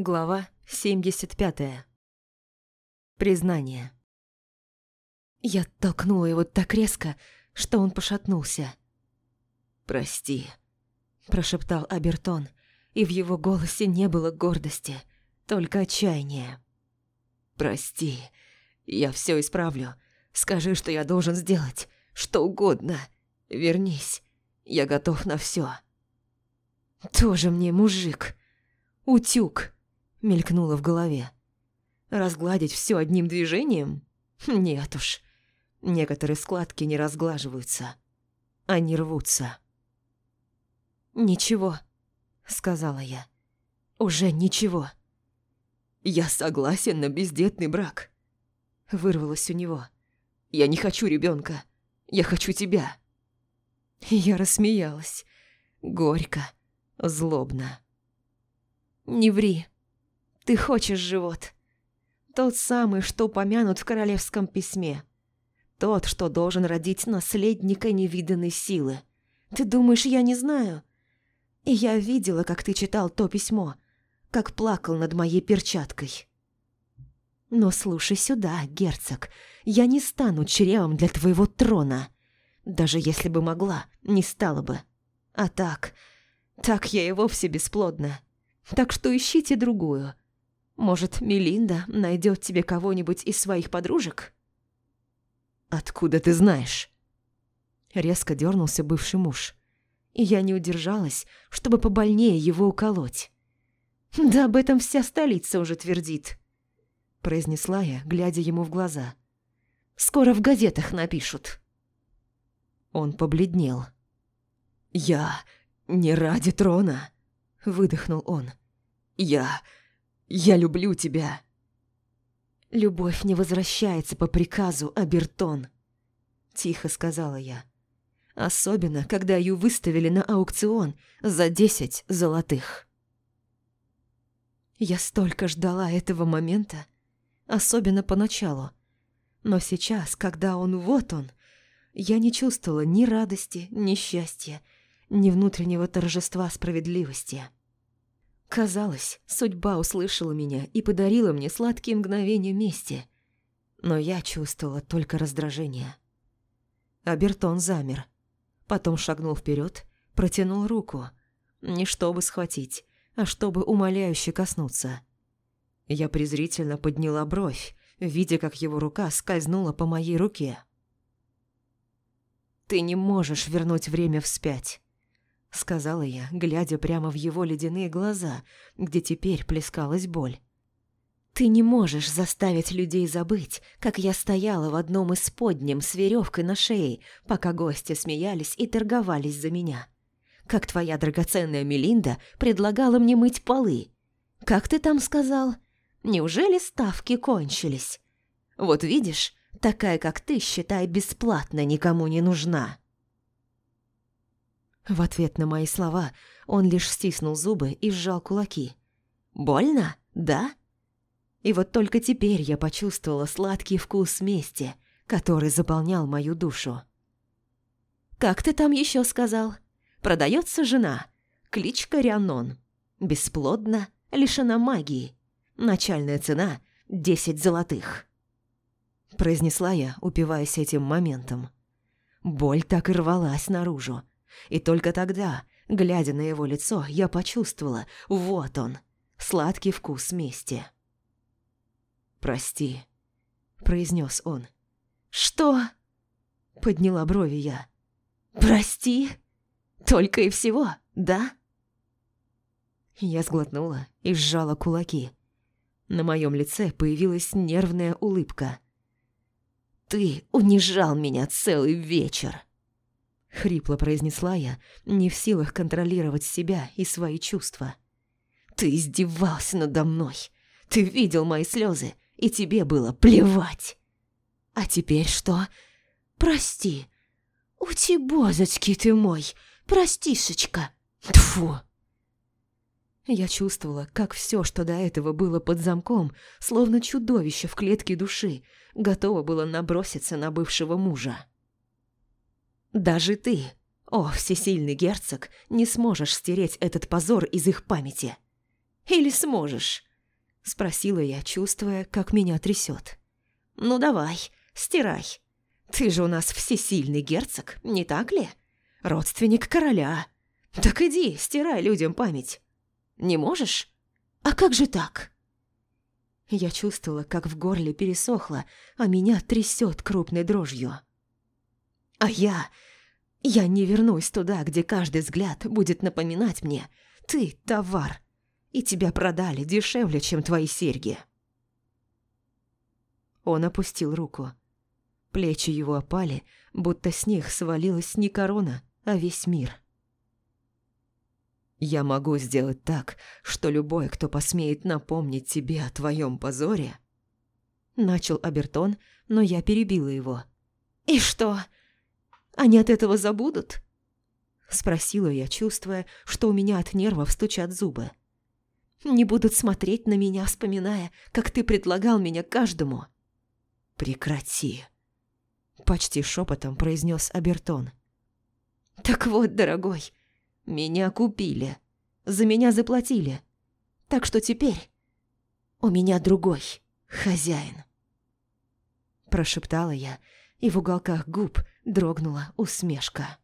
Глава 75. Признание. Я толкнула его так резко, что он пошатнулся. «Прости», – прошептал Абертон, и в его голосе не было гордости, только отчаяние. «Прости, я все исправлю. Скажи, что я должен сделать, что угодно. Вернись, я готов на все. «Тоже мне мужик. Утюг», – мелькнуло в голове. «Разгладить все одним движением? Нет уж. Некоторые складки не разглаживаются. Они рвутся». «Ничего», – сказала я. «Уже ничего». «Я согласен на бездетный брак», – вырвалось у него. «Я не хочу ребенка. Я хочу тебя». Я рассмеялась. Горько злобно. «Не ври. Ты хочешь живот. Тот самый, что упомянут в королевском письме. Тот, что должен родить наследника невиданной силы. Ты думаешь, я не знаю? И я видела, как ты читал то письмо, как плакал над моей перчаткой. Но слушай сюда, герцог, я не стану чревом для твоего трона. Даже если бы могла, не стала бы. А так, так я и вовсе бесплодна. Так что ищите другую. Может, Мелинда найдет тебе кого-нибудь из своих подружек? Откуда ты знаешь? Резко дернулся бывший муж. И я не удержалась, чтобы побольнее его уколоть. Да об этом вся столица уже твердит. Произнесла я, глядя ему в глаза. Скоро в газетах напишут. Он побледнел. «Я «Не ради трона», — выдохнул он. «Я... я люблю тебя». «Любовь не возвращается по приказу, Абертон», — тихо сказала я. «Особенно, когда ее выставили на аукцион за десять золотых». Я столько ждала этого момента, особенно поначалу. Но сейчас, когда он вот он, я не чувствовала ни радости, ни счастья, ни внутреннего торжества справедливости. Казалось, судьба услышала меня и подарила мне сладкие мгновения мести, но я чувствовала только раздражение. Абертон замер, потом шагнул вперед, протянул руку, не чтобы схватить, а чтобы умоляюще коснуться. Я презрительно подняла бровь, видя, как его рука скользнула по моей руке. «Ты не можешь вернуть время вспять. — сказала я, глядя прямо в его ледяные глаза, где теперь плескалась боль. «Ты не можешь заставить людей забыть, как я стояла в одном из подням с веревкой на шее, пока гости смеялись и торговались за меня. Как твоя драгоценная Мелинда предлагала мне мыть полы. Как ты там сказал? Неужели ставки кончились? Вот видишь, такая, как ты, считай, бесплатно никому не нужна». В ответ на мои слова он лишь стиснул зубы и сжал кулаки. «Больно? Да?» И вот только теперь я почувствовала сладкий вкус мести, который заполнял мою душу. «Как ты там еще сказал? Продается жена. Кличка Рианон. Бесплодна, лишена магии. Начальная цена – десять золотых». Произнесла я, упиваясь этим моментом. Боль так и рвалась наружу, и только тогда, глядя на его лицо, я почувствовала, вот он, сладкий вкус мести. «Прости», — произнес он. «Что?» — подняла брови я. «Прости? Только и всего, да?» Я сглотнула и сжала кулаки. На моем лице появилась нервная улыбка. «Ты унижал меня целый вечер!» — хрипло произнесла я, не в силах контролировать себя и свои чувства. «Ты издевался надо мной. Ты видел мои слезы, и тебе было плевать. А теперь что? Прости. Утибозочки ты мой, простишечка. Тфу!» Я чувствовала, как все, что до этого было под замком, словно чудовище в клетке души, готово было наброситься на бывшего мужа. Даже ты, о, всесильный герцог, не сможешь стереть этот позор из их памяти. Или сможешь? – спросила я, чувствуя, как меня трясет. «Ну давай, стирай. Ты же у нас всесильный герцог, не так ли? Родственник короля. Так иди, стирай людям память. Не можешь? А как же так?» Я чувствовала, как в горле пересохло, а меня трясет крупной дрожью. А я... Я не вернусь туда, где каждый взгляд будет напоминать мне «Ты – товар, и тебя продали дешевле, чем твои серьги». Он опустил руку. Плечи его опали, будто с них свалилась не корона, а весь мир. «Я могу сделать так, что любой, кто посмеет напомнить тебе о твоем позоре...» Начал Абертон, но я перебила его. «И что? Они от этого забудут?» Спросила я, чувствуя, что у меня от нервов стучат зубы. «Не будут смотреть на меня, вспоминая, как ты предлагал меня каждому». «Прекрати!» Почти шепотом произнес Абертон. «Так вот, дорогой, меня купили, за меня заплатили, так что теперь у меня другой хозяин». Прошептала я, и в уголках губ дрогнула усмешка.